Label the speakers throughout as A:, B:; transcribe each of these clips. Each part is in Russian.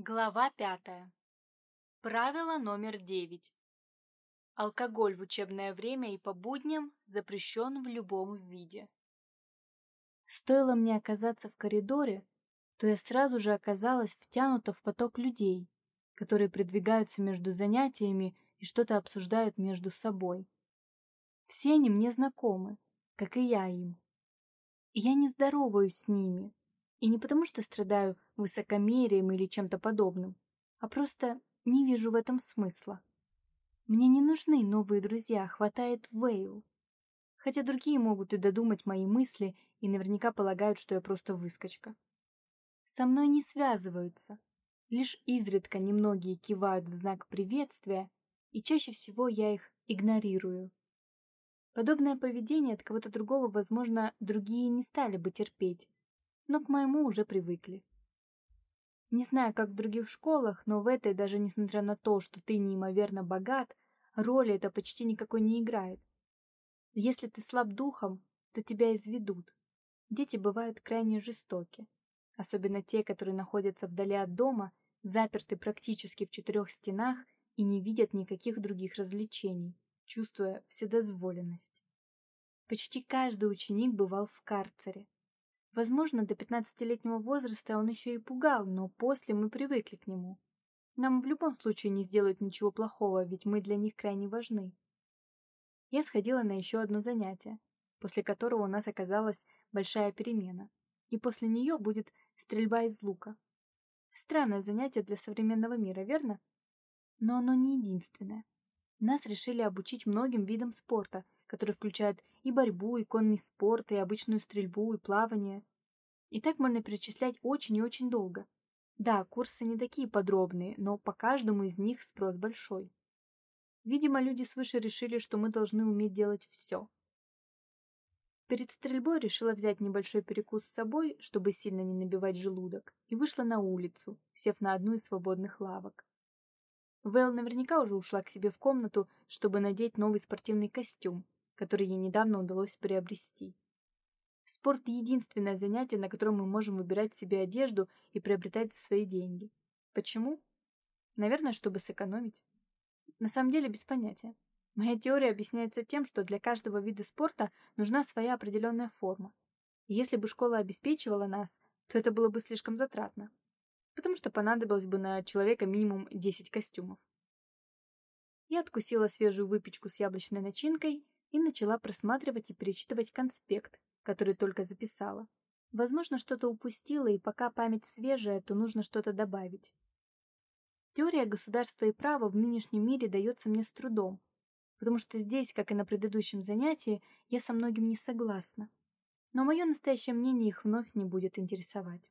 A: Глава пятая. Правило номер девять. Алкоголь в учебное время и по будням запрещен в любом виде. Стоило мне оказаться в коридоре, то я сразу же оказалась втянута в поток людей, которые придвигаются между занятиями и что-то обсуждают между собой. Все они мне знакомы, как и я им. И я не здороваюсь с ними, и не потому, что страдаю высокомерием или чем-то подобным, а просто не вижу в этом смысла. Мне не нужны новые друзья, хватает Вейл. Хотя другие могут и додумать мои мысли и наверняка полагают, что я просто выскочка. Со мной не связываются. Лишь изредка немногие кивают в знак приветствия, и чаще всего я их игнорирую. Подобное поведение от кого-то другого, возможно, другие не стали бы терпеть, но к моему уже привыкли. Не знаю, как в других школах, но в этой, даже несмотря на то, что ты неимоверно богат, роли это почти никакой не играет. Если ты слаб духом, то тебя изведут. Дети бывают крайне жестоки. Особенно те, которые находятся вдали от дома, заперты практически в четырех стенах и не видят никаких других развлечений, чувствуя вседозволенность. Почти каждый ученик бывал в карцере, Возможно, до пятнадцатилетнего возраста он еще и пугал, но после мы привыкли к нему. Нам в любом случае не сделают ничего плохого, ведь мы для них крайне важны. Я сходила на еще одно занятие, после которого у нас оказалась большая перемена, и после нее будет стрельба из лука. Странное занятие для современного мира, верно? Но оно не единственное. Нас решили обучить многим видам спорта, которые включают и борьбу, и конный спорт, и обычную стрельбу, и плавание. И так можно перечислять очень и очень долго. Да, курсы не такие подробные, но по каждому из них спрос большой. Видимо, люди свыше решили, что мы должны уметь делать все. Перед стрельбой решила взять небольшой перекус с собой, чтобы сильно не набивать желудок, и вышла на улицу, сев на одну из свободных лавок. Вэл наверняка уже ушла к себе в комнату, чтобы надеть новый спортивный костюм, который ей недавно удалось приобрести. Спорт — единственное занятие, на котором мы можем выбирать себе одежду и приобретать свои деньги. Почему? Наверное, чтобы сэкономить. На самом деле, без понятия. Моя теория объясняется тем, что для каждого вида спорта нужна своя определенная форма. И если бы школа обеспечивала нас, то это было бы слишком затратно потому что понадобилось бы на человека минимум 10 костюмов. Я откусила свежую выпечку с яблочной начинкой и начала просматривать и перечитывать конспект, который только записала. Возможно, что-то упустила, и пока память свежая, то нужно что-то добавить. Теория государства и права в нынешнем мире дается мне с трудом, потому что здесь, как и на предыдущем занятии, я со многим не согласна. Но мое настоящее мнение их вновь не будет интересовать.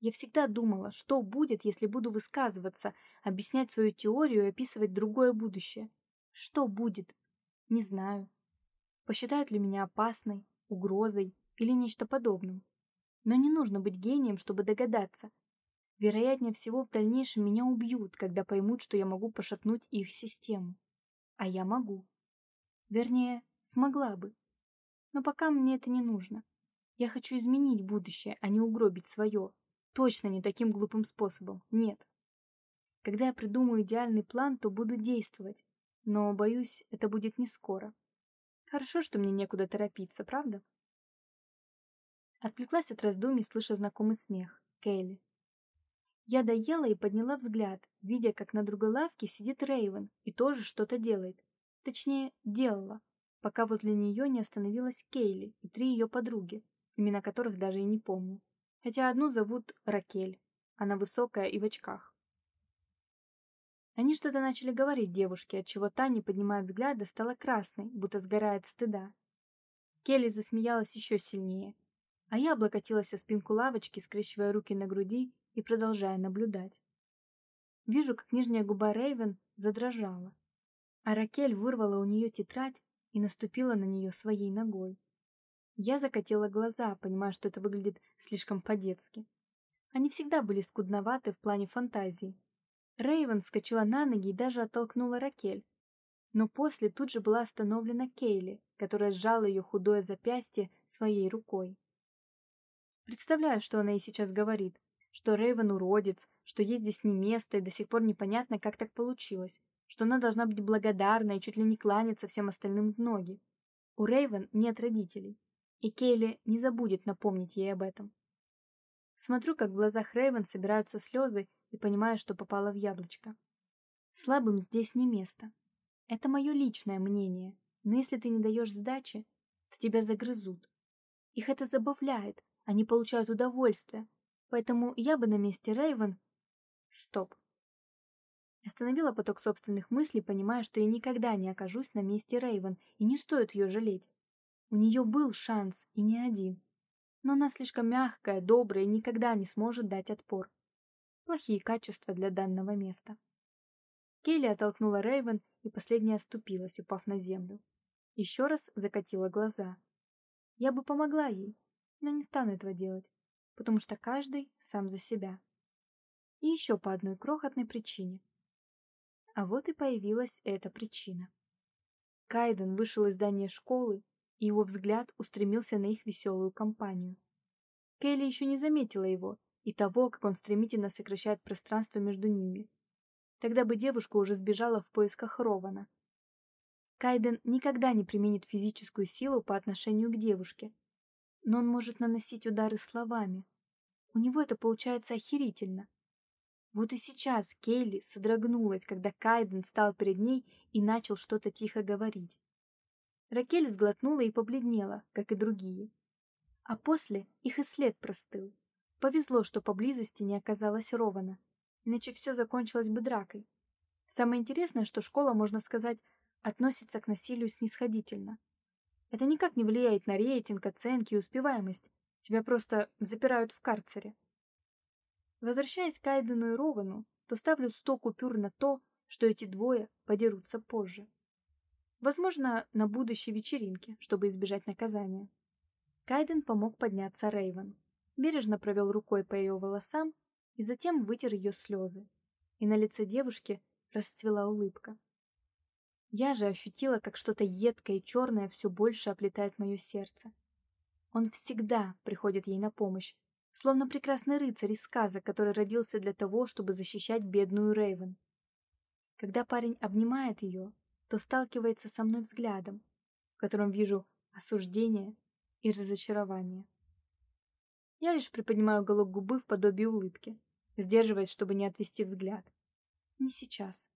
A: Я всегда думала, что будет, если буду высказываться, объяснять свою теорию и описывать другое будущее. Что будет? Не знаю. Посчитают ли меня опасной, угрозой или нечто подобным. Но не нужно быть гением, чтобы догадаться. Вероятнее всего, в дальнейшем меня убьют, когда поймут, что я могу пошатнуть их систему. А я могу. Вернее, смогла бы. Но пока мне это не нужно. Я хочу изменить будущее, а не угробить свое. Точно не таким глупым способом. Нет. Когда я придумаю идеальный план, то буду действовать. Но, боюсь, это будет не скоро. Хорошо, что мне некуда торопиться, правда? Отвлеклась от раздумий, слыша знакомый смех. Кейли. Я доела и подняла взгляд, видя, как на другой лавке сидит Рейвен и тоже что-то делает. Точнее, делала, пока возле нее не остановилась Кейли и три ее подруги, имена которых даже и не помню хотя одну зовут Ракель. Она высокая и в очках. Они что-то начали говорить девушке, отчего та, не поднимая взгляда, стала красной, будто сгорает стыда. Келли засмеялась еще сильнее, а я облокотилась о спинку лавочки, скрещивая руки на груди и продолжая наблюдать. Вижу, как нижняя губа Рейвен задрожала, а Ракель вырвала у нее тетрадь и наступила на нее своей ногой. Я закатила глаза, понимая, что это выглядит слишком по-детски. Они всегда были скудноваты в плане фантазии. Рейвен вскочила на ноги и даже оттолкнула Ракель. Но после тут же была остановлена Кейли, которая сжала ее худое запястье своей рукой. Представляю, что она ей сейчас говорит, что Рейвен уродец, что ей здесь не место и до сих пор непонятно, как так получилось, что она должна быть благодарна и чуть ли не кланяться всем остальным в ноги. У Рейвен нет родителей, и Кейли не забудет напомнить ей об этом. Смотрю, как в глазах Рейвен собираются слезы, и понимаю, что попала в яблочко. Слабым здесь не место. Это мое личное мнение, но если ты не даешь сдачи, то тебя загрызут. Их это забавляет, они получают удовольствие, поэтому я бы на месте Рейвен... Стоп. Остановила поток собственных мыслей, понимая, что я никогда не окажусь на месте Рейвен, и не стоит ее жалеть. У нее был шанс, и не один. Но она слишком мягкая, добрая и никогда не сможет дать отпор. Плохие качества для данного места. Кейли оттолкнула Рейвен, и последняя оступилась, упав на землю. Еще раз закатила глаза. Я бы помогла ей, но не стану этого делать, потому что каждый сам за себя. И еще по одной крохотной причине. А вот и появилась эта причина. Кайден вышел из здания школы, и его взгляд устремился на их веселую компанию. Кейли еще не заметила его и того, как он стремительно сокращает пространство между ними. Тогда бы девушка уже сбежала в поисках Рована. Кайден никогда не применит физическую силу по отношению к девушке, но он может наносить удары словами. У него это получается охерительно. Вот и сейчас Кейли содрогнулась, когда Кайден стал перед ней и начал что-то тихо говорить. Ракель сглотнула и побледнела, как и другие. А после их и след простыл. Повезло, что поблизости не оказалось Рована иначе все закончилось бы дракой. Самое интересное, что школа, можно сказать, относится к насилию снисходительно. Это никак не влияет на рейтинг, оценки и успеваемость. Тебя просто запирают в карцере. Возвращаясь к Айдену и Ровану, то ставлю сто купюр на то, что эти двое подерутся позже. Возможно, на будущей вечеринке, чтобы избежать наказания. Кайден помог подняться Рейвен. Бережно провел рукой по ее волосам и затем вытер ее слезы, и на лице девушки расцвела улыбка. Я же ощутила, как что-то едкое и черное все больше оплетает мое сердце. Он всегда приходит ей на помощь, словно прекрасный рыцарь из сказок, который родился для того, чтобы защищать бедную Рейвен. Когда парень обнимает ее, то сталкивается со мной взглядом, в котором вижу осуждение и разочарование. Я лишь приподнимаю уголок губы в подобии улыбки, сдерживаясь, чтобы не отвести взгляд. Не сейчас.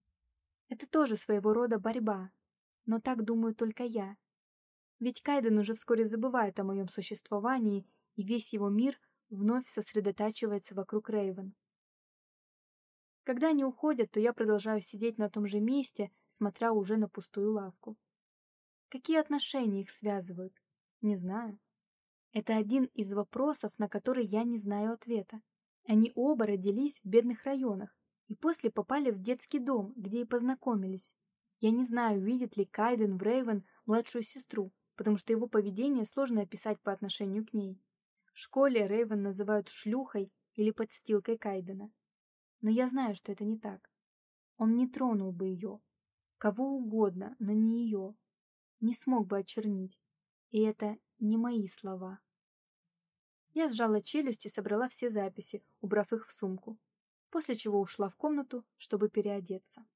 A: Это тоже своего рода борьба, но так думаю только я. Ведь Кайден уже вскоре забывает о моем существовании, и весь его мир вновь сосредотачивается вокруг Рейвен. Когда они уходят, то я продолжаю сидеть на том же месте, смотря уже на пустую лавку. Какие отношения их связывают? Не знаю. Это один из вопросов, на который я не знаю ответа. Они оба родились в бедных районах и после попали в детский дом, где и познакомились. Я не знаю, видит ли Кайден в Рейвен младшую сестру, потому что его поведение сложно описать по отношению к ней. В школе Рейвен называют шлюхой или подстилкой Кайдена. Но я знаю, что это не так. Он не тронул бы ее. Кого угодно, но не ее. Не смог бы очернить. И это не мои слова. Я сжала челюсть и собрала все записи, убрав их в сумку, после чего ушла в комнату, чтобы переодеться.